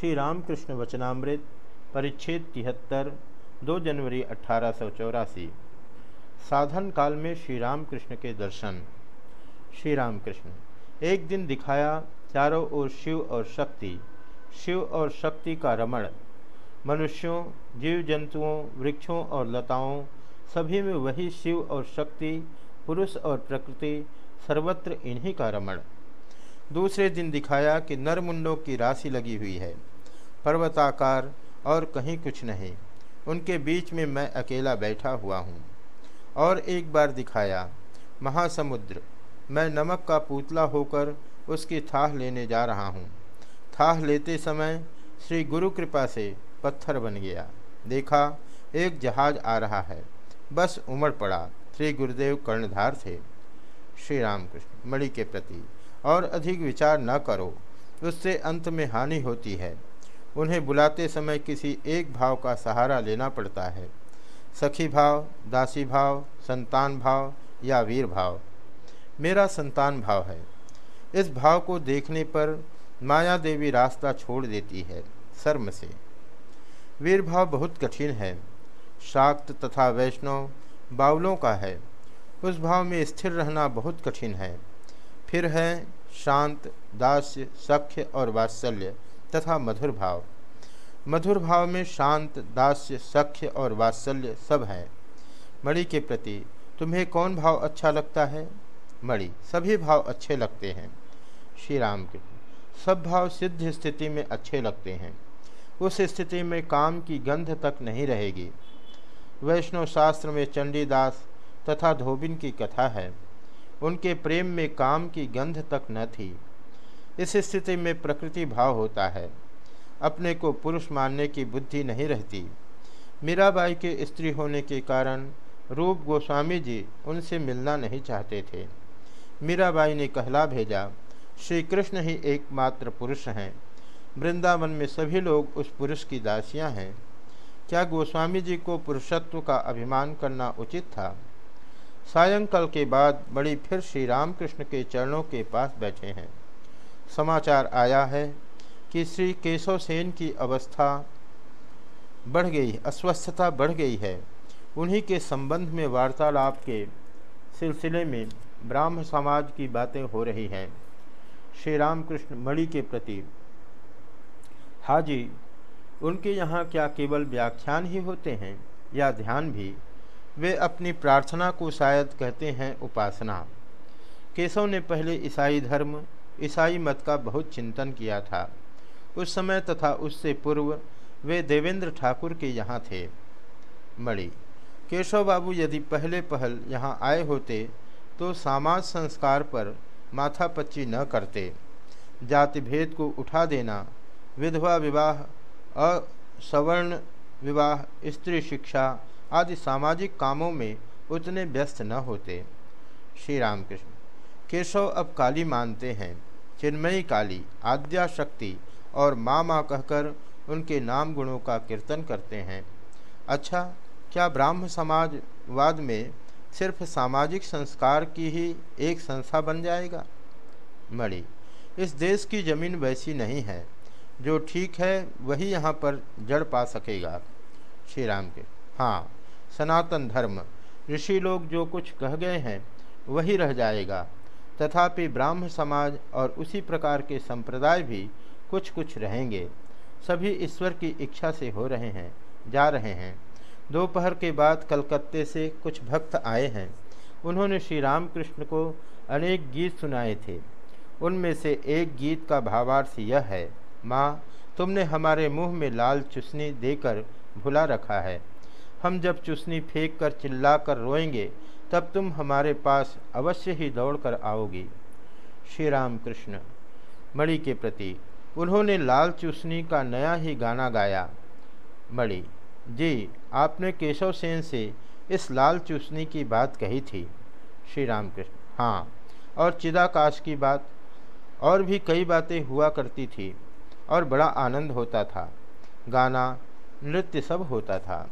श्री रामकृष्ण वचनामृत, परिच्छेद तिहत्तर, दो जनवरी अठारह सौ चौरासी। साधन काल में श्री रामकृष्ण के दर्शन। श्री रामकृष्ण एक दिन दिखाया चारों ओर शिव और शक्ति। शिव और शक्ति का रमण। मनुष्यों जीव जंतुओं वृक्षों और लताओं, सभी में वही शिव और शक्ति, पुरुष और प्रकृति, सर्वत्र इन्हीं का रमण। दूसरे दिन दिखाया कि नरमुंडों की राशि लगी हुई है, पर्वताकार और कहीं कुछ नहीं। उनके बीच में मैं अकेला बैठा हुआ हूँ। और एक बार दिखाया, महासमुद्र, मैं नमक का पुतला होकर उसकी थाह लेने जा रहा हूँ। थाह लेते समय श्री गुरु कृपा से पत्थर बन गया। देखा, एक जहाज़ आ रहा है। बस उमड़ पड़ा। श्री गुरुदेव कर्णधार थे। श्री रामकृष्ण, मणि के प्रति। और अधिक विचार न करो। उससे अंत में हानि होती है। उन्हें बुलाते समय किसी एक भाव का सहारा लेना पड़ता है। सखी भाव, दासी भाव, संतान भाव या वीर भाव। मेरा संतान भाव है। इस भाव को देखने पर माया देवी रास्ता छोड़ देती है शर्म से। वीर भाव बहुत कठिन है। शाक्त तथा वैष्णव बावलों का है। उस भाव में स्थिर रहना बहुत कठिन है। फिर है शांत, दास्य, सख्य और वात्सल्य तथा मधुर भाव। मधुर भाव में शांत, दास्य, सख्य और वात्सल्य सब है। मणि के प्रति तुम्हें कौन भाव अच्छा लगता है? मणि, सभी भाव अच्छे लगते हैं। श्री राम के सब भाव सिद्ध स्थिति में अच्छे लगते हैं। उस स्थिति में काम की गंध तक नहीं रहेगी। वैष्णव शास्त्र में चंडीदास तथा धोबिन की कथा है। उनके प्रेम में काम की गंध तक न थी। इस स्थिति में प्रकृति भाव होता है। अपने को पुरुष मानने की बुद्धि नहीं रहती। मीराबाई के स्त्री होने के कारण रूप गोस्वामी जी उनसे मिलना नहीं चाहते थे। मीराबाई ने कहला भेजा श्री कृष्ण ही एकमात्र पुरुष हैं। वृंदावन में सभी लोग उस पुरुष की दासियाँ हैं। क्या गोस्वामी जी को पुरुषत्व का अभिमान करना उचित था? सायंकाल के बाद बड़ी फिर श्री रामकृष्ण के चरणों के पास बैठे हैं। समाचार आया है कि श्री केशव सेन की अवस्था बढ़ गई, अस्वस्थता बढ़ गई है। उन्हीं के संबंध में वार्तालाप के सिलसिले में ब्राह्म समाज की बातें हो रही हैं। श्री रामकृष्ण मणि के प्रति, हाजी, उनके यहाँ क्या केवल व्याख्यान ही होते हैं या ध्यान भी? वे अपनी प्रार्थना को शायद कहते हैं उपासना। केशव ने पहले ईसाई धर्म, ईसाई मत का बहुत चिंतन किया था। उस समय तथा उससे पूर्व वे देवेंद्र ठाकुर के यहाँ थे। मणि, केशव बाबू यदि पहले पहल यहाँ आए होते तो समाज संस्कार पर माथा पच्ची न करते। जाति भेद को उठा देना, विधवा विवाह, असवर्ण विवाह, स्त्री शिक्षा आदि सामाजिक कामों में उतने व्यस्त न होते। श्री रामकृष्ण केशव अब काली मानते हैं। चिन्मयी काली आद्या शक्ति और माँ माँ कहकर उनके नाम गुणों का कीर्तन करते हैं। अच्छा क्या ब्राह्म समाजवाद में सिर्फ़ सामाजिक संस्कार की ही एक संस्था बन जाएगा? मणि, इस देश की ज़मीन वैसी नहीं है। जो ठीक है, वही यहाँ पर जड़ पा सकेगा। श्री राम के हाँ सनातन धर्म, ऋषि लोग जो कुछ कह गए हैं, वही रह जाएगा। तथापि ब्राह्म समाज और उसी प्रकार के संप्रदाय भी कुछ कुछ रहेंगे। सभी ईश्वर की इच्छा से हो रहे हैं, जा रहे हैं। दोपहर के बाद कलकत्ते से कुछ भक्त आए हैं। उन्होंने श्री रामकृष्ण को अनेक गीत सुनाए थे। उनमें से एक गीत का भावार्थ यह है, माँ, तुमने हमारे मुँह में लाल चुस्नी देकर भुला रखा है। हम जब चुस्नी फेंक कर चिल्ला कर रोएँगे, तब तुम हमारे पास अवश्य ही दौड़ कर आओगी। श्री राम कृष्ण मणि के प्रति उन्होंने लाल चुस्नी का नया ही गाना गाया। मणि, जी, आपने केशव सेन से इस लाल चुस्नी की बात कही थी। श्री राम कृष्ण हाँ और चिदाकाश की बात, और भी कई बातें हुआ करती थी, और बड़ा आनंद होता था। गाना, नृत्य सब होता था।